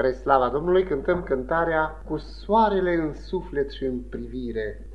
Spre slava Domnului cântăm cântarea Cu soarele în suflet și în privire.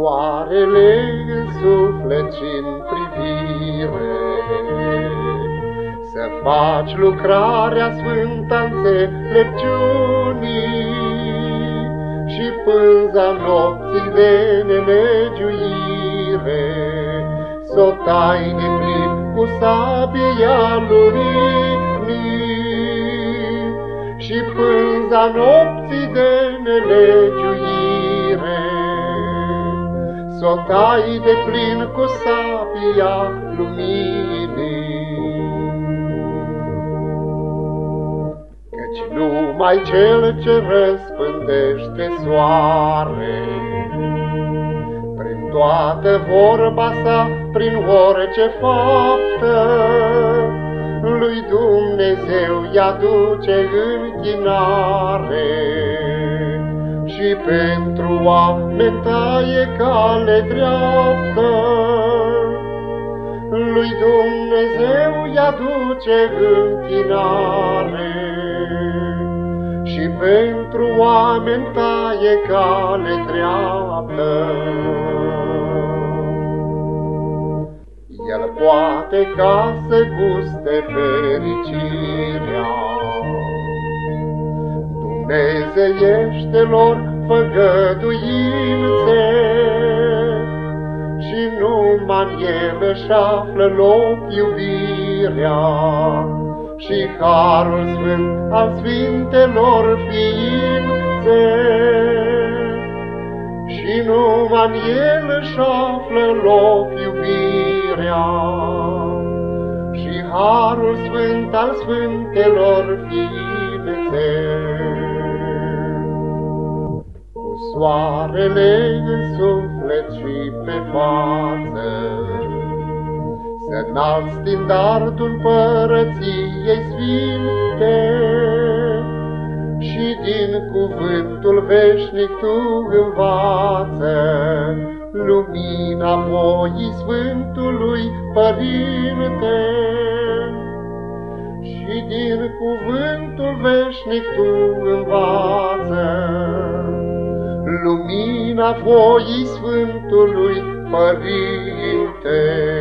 Soarele în suflet și în privire. Să faci lucrarea sfântă înțelepciunii și pânza nopții de nelegiuire, s-o tai de plin cu sabia luminii și pânza nopții de nelegiuire, S-o tai de plin cu sabia luminii. Căci numai cel ce răspândește soare, Prin toată vorba sa, prin orice faptă, Lui Dumnezeu i-aduce închinare și pentru oameni taie cale dreaptă. Lui Dumnezeu i-aduce închinare și pentru oameni taie cale dreaptă. El poate ca să guste fericirea Dumnezeieștelor făgăduințe și numai în el își află loc iubirea. Și harul sfânt al sfintelor ființe. Și numai în el își află loc iubirea. Și harul sfânt al sfintelor ființe soarele în suflet și pe față. Să înalt standardul părăției sfinte și din cuvântul veșnic tu învață lumina voii Sfântului Părinte. Și din cuvântul veșnic tu învață voii Sfântului Părinte.